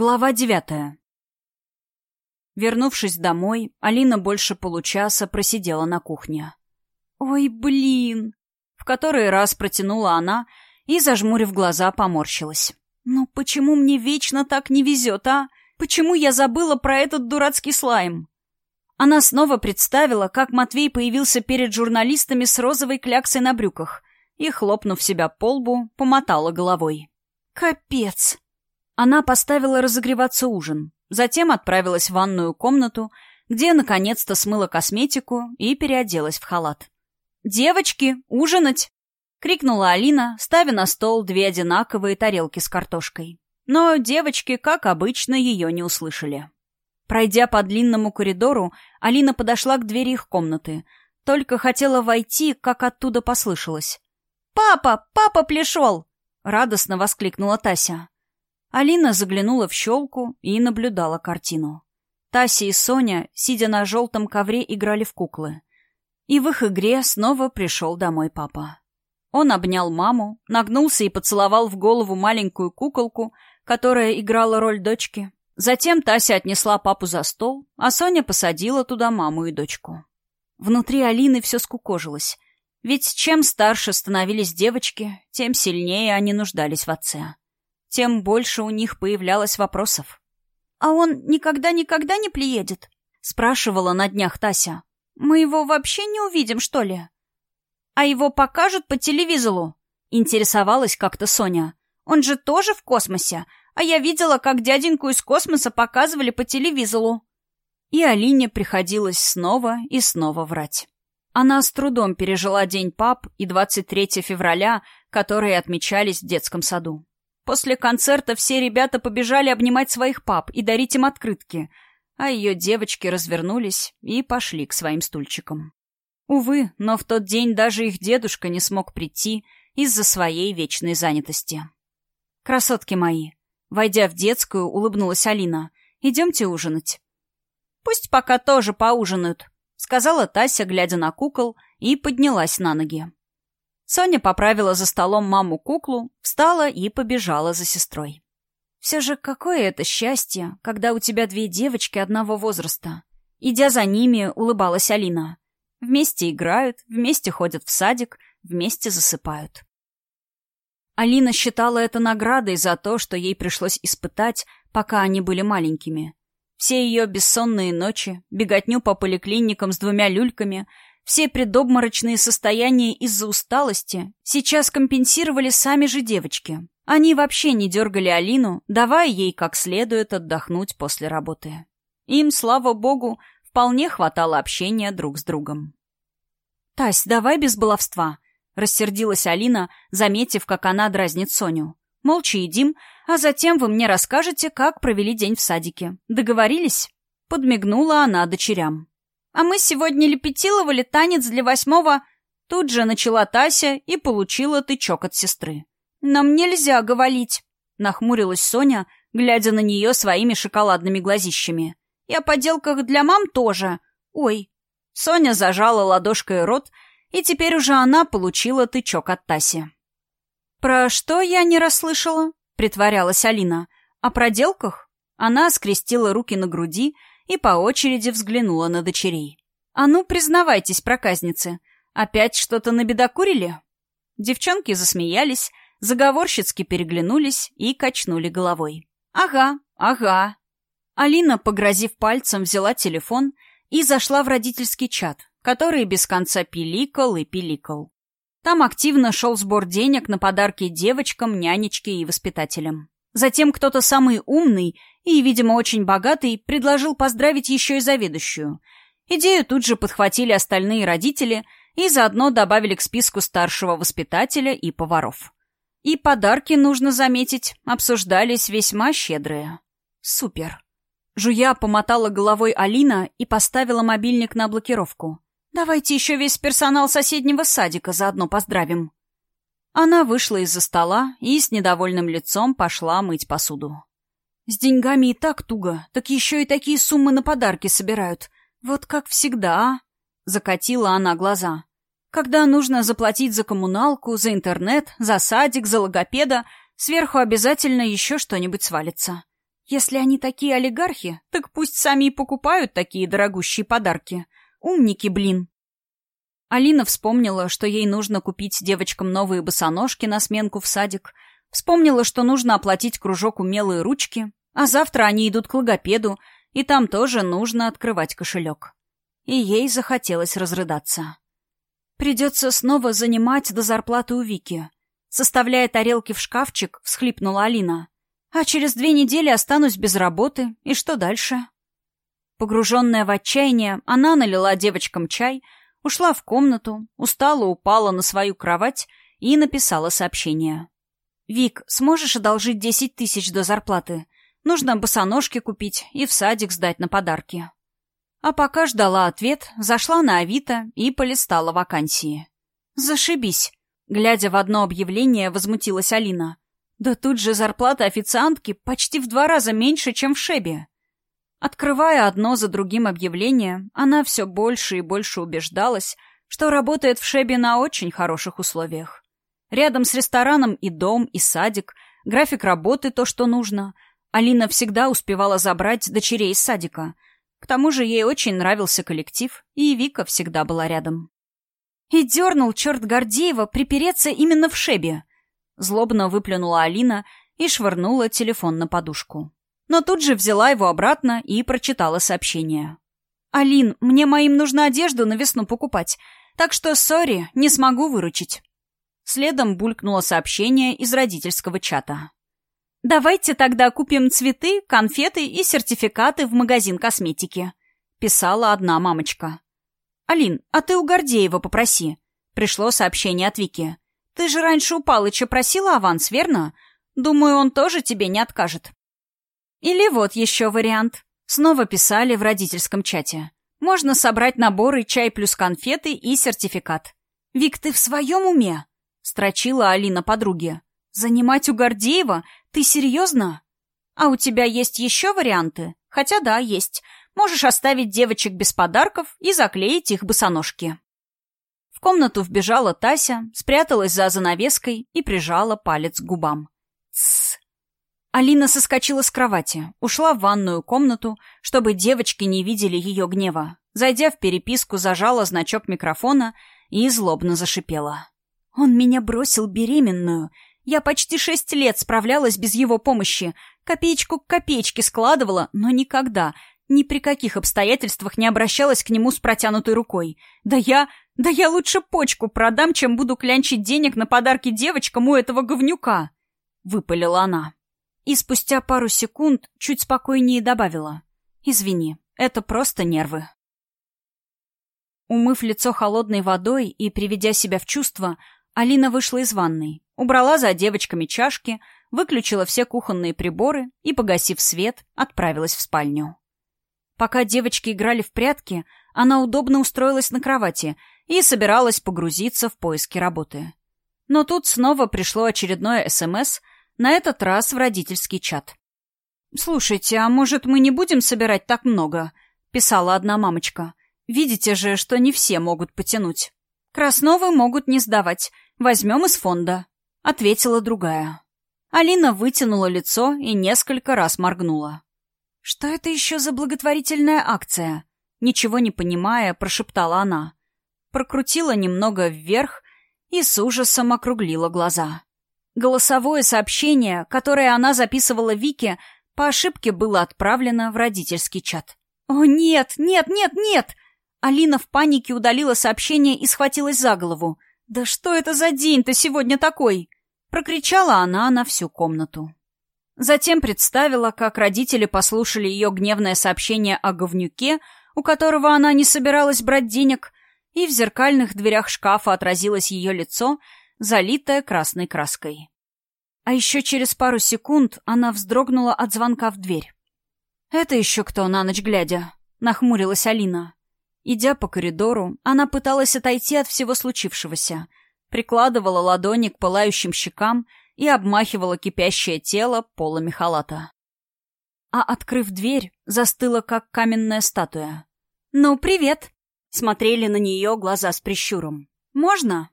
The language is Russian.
Глава девятая. Вернувшись домой, Алина больше получаса просидела на кухне. «Ой, блин!» В который раз протянула она и, зажмурив глаза, поморщилась. «Ну почему мне вечно так не везет, а? Почему я забыла про этот дурацкий слайм?» Она снова представила, как Матвей появился перед журналистами с розовой кляксой на брюках и, хлопнув себя по лбу, помотала головой. «Капец!» Она поставила разогреваться ужин, затем отправилась в ванную комнату, где наконец-то смыла косметику и переоделась в халат. «Девочки, ужинать!» — крикнула Алина, ставя на стол две одинаковые тарелки с картошкой. Но девочки, как обычно, ее не услышали. Пройдя по длинному коридору, Алина подошла к двери их комнаты. Только хотела войти, как оттуда послышалось. «Папа! Папа пришел!» — радостно воскликнула Тася. Алина заглянула в щелку и наблюдала картину. Тася и Соня, сидя на желтом ковре, играли в куклы. И в их игре снова пришел домой папа. Он обнял маму, нагнулся и поцеловал в голову маленькую куколку, которая играла роль дочки. Затем Тася отнесла папу за стол, а Соня посадила туда маму и дочку. Внутри Алины все скукожилось. Ведь чем старше становились девочки, тем сильнее они нуждались в отце тем больше у них появлялось вопросов. «А он никогда-никогда не приедет?» — спрашивала на днях Тася. «Мы его вообще не увидим, что ли?» «А его покажут по телевизору?» — интересовалась как-то Соня. «Он же тоже в космосе, а я видела, как дяденьку из космоса показывали по телевизору». И Алине приходилось снова и снова врать. Она с трудом пережила День пап и 23 февраля, которые отмечались в детском саду. После концерта все ребята побежали обнимать своих пап и дарить им открытки, а ее девочки развернулись и пошли к своим стульчикам. Увы, но в тот день даже их дедушка не смог прийти из-за своей вечной занятости. «Красотки мои!» Войдя в детскую, улыбнулась Алина. «Идемте ужинать». «Пусть пока тоже поужинают», — сказала Тася, глядя на кукол, и поднялась на ноги. Соня поправила за столом маму-куклу, встала и побежала за сестрой. Все же какое это счастье, когда у тебя две девочки одного возраста. Идя за ними, улыбалась Алина. Вместе играют, вместе ходят в садик, вместе засыпают. Алина считала это наградой за то, что ей пришлось испытать, пока они были маленькими. Все ее бессонные ночи, беготню по поликлиникам с двумя люльками — все предобморочные состояния из-за усталости сейчас компенсировали сами же девочки. Они вообще не дергали Алину, давая ей как следует отдохнуть после работы. Им, слава богу, вполне хватало общения друг с другом. «Тась, давай без баловства», — рассердилась Алина, заметив, как она дразнит Соню. «Молча едим, а затем вы мне расскажете, как провели день в садике. Договорились?» Подмигнула она дочерям. А мы сегодня лепетиловали танец для восьмого...» Тут же начала Тася и получила тычок от сестры. «Нам нельзя говорить», — нахмурилась Соня, глядя на нее своими шоколадными глазищами. «И о поделках для мам тоже. Ой». Соня зажала ладошкой рот, и теперь уже она получила тычок от Таси. «Про что я не расслышала?» — притворялась Алина. «О проделках?» Она скрестила руки на груди и по очереди взглянула на дочерей. «А ну, признавайтесь, проказницы, опять что-то набедокурили?» Девчонки засмеялись, заговорщицки переглянулись и качнули головой. «Ага, ага». Алина, погрозив пальцем, взяла телефон и зашла в родительский чат, который без конца пиликал и пиликал. Там активно шел сбор денег на подарки девочкам, нянечке и воспитателям. Затем кто-то самый умный и, видимо, очень богатый предложил поздравить еще и заведующую. Идею тут же подхватили остальные родители и заодно добавили к списку старшего воспитателя и поваров. И подарки, нужно заметить, обсуждались весьма щедрые. Супер. Жуя помотала головой Алина и поставила мобильник на блокировку. «Давайте еще весь персонал соседнего садика заодно поздравим». Она вышла из-за стола и с недовольным лицом пошла мыть посуду. С деньгами и так туго, так еще и такие суммы на подарки собирают. Вот как всегда, а? Закатила она глаза. Когда нужно заплатить за коммуналку, за интернет, за садик, за логопеда, сверху обязательно еще что-нибудь свалится. Если они такие олигархи, так пусть сами и покупают такие дорогущие подарки. Умники, блин. Алина вспомнила, что ей нужно купить девочкам новые босоножки на сменку в садик. Вспомнила, что нужно оплатить кружок умелые ручки, а завтра они идут к логопеду, и там тоже нужно открывать кошелек. И ей захотелось разрыдаться. Придется снова занимать до зарплаты у Вики. Составляя тарелки в шкафчик, всхлипнула Алина. А через две недели останусь без работы, и что дальше? Погруженная в отчаяние, она налила девочкам чай, ушла в комнату, устала упала на свою кровать и написала сообщение. «Вик, сможешь одолжить десять тысяч до зарплаты? Нужно босоножки купить и в садик сдать на подарки». А пока ждала ответ, зашла на Авито и полистала вакансии. «Зашибись!» Глядя в одно объявление, возмутилась Алина. Да тут же зарплата официантки почти в два раза меньше, чем в Шебе. Открывая одно за другим объявление, она все больше и больше убеждалась, что работает в Шебе на очень хороших условиях. Рядом с рестораном и дом, и садик, график работы то, что нужно. Алина всегда успевала забрать дочерей из садика. К тому же ей очень нравился коллектив, и Вика всегда была рядом. И дернул черт Гордеева припереться именно в Шебе. Злобно выплюнула Алина и швырнула телефон на подушку. Но тут же взяла его обратно и прочитала сообщение. «Алин, мне моим нужно одежду на весну покупать, так что, сори, не смогу выручить». Следом булькнуло сообщение из родительского чата. «Давайте тогда купим цветы, конфеты и сертификаты в магазин косметики», — писала одна мамочка. «Алин, а ты у Гордеева попроси». Пришло сообщение от Вики. Ты же раньше у Палыча просила аванс, верно? Думаю, он тоже тебе не откажет. Или вот еще вариант. Снова писали в родительском чате. Можно собрать наборы чай плюс конфеты и сертификат. «Вик, ты в своем уме?» — строчила Алина подруге. «Занимать у Гордеева? Ты серьезно? А у тебя есть еще варианты? Хотя да, есть. Можешь оставить девочек без подарков и заклеить их босоножки». В комнату вбежала Тася, спряталась за занавеской и прижала палец к губам. Тссс. Алина соскочила с кровати, ушла в ванную комнату, чтобы девочки не видели ее гнева. Зайдя в переписку, зажала значок микрофона и злобно зашипела. «Он меня бросил беременную. Я почти шесть лет справлялась без его помощи. Копеечку к копеечке складывала, но никогда, ни при каких обстоятельствах не обращалась к нему с протянутой рукой. Да я... Да я лучше почку продам, чем буду клянчить денег на подарки девочкам у этого говнюка!» — выпалила она. И спустя пару секунд чуть спокойнее добавила. «Извини, это просто нервы». Умыв лицо холодной водой и приведя себя в чувство, Алина вышла из ванной, убрала за девочками чашки, выключила все кухонные приборы и, погасив свет, отправилась в спальню. Пока девочки играли в прятки, она удобно устроилась на кровати и собиралась погрузиться в поиски работы. Но тут снова пришло очередное СМС, на этот раз в родительский чат. «Слушайте, а может, мы не будем собирать так много?» — писала одна мамочка. «Видите же, что не все могут потянуть. Красновы могут не сдавать. Возьмем из фонда», — ответила другая. Алина вытянула лицо и несколько раз моргнула. «Что это еще за благотворительная акция?» Ничего не понимая, прошептала она. Прокрутила немного вверх и с ужасом округлила глаза. Голосовое сообщение, которое она записывала Вике, по ошибке было отправлено в родительский чат. «О, нет, нет, нет, нет!» Алина в панике удалила сообщение и схватилась за голову. «Да что это за день-то сегодня такой?» Прокричала она на всю комнату. Затем представила, как родители послушали ее гневное сообщение о говнюке, у которого она не собиралась брать денег, и в зеркальных дверях шкафа отразилось ее лицо, залитое красной краской. А еще через пару секунд она вздрогнула от звонка в дверь. «Это еще кто на ночь глядя?» — нахмурилась Алина. Идя по коридору, она пыталась отойти от всего случившегося, прикладывала ладони к пылающим щекам и обмахивала кипящее тело полами халата. А, открыв дверь, застыла, как каменная статуя. «Ну, привет!» — смотрели на нее глаза с прищуром. «Можно?»